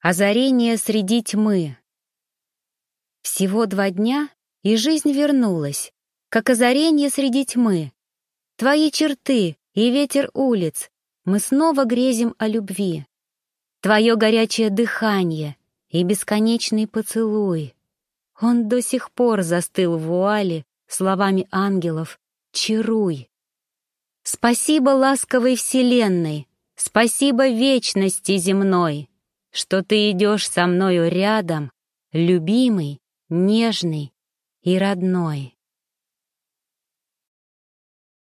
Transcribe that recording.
Озарение среди тьмы. Всего два дня, и жизнь вернулась, как озарение среди тьмы. Твои черты и ветер улиц, мы снова грезим о любви. Твое горячее дыхание и бесконечный поцелуй. Он до сих пор застыл в вуале словами ангелов «Чаруй». Спасибо ласковой вселенной, спасибо вечности земной что ты идешь со мною рядом, любимый, нежный и родной.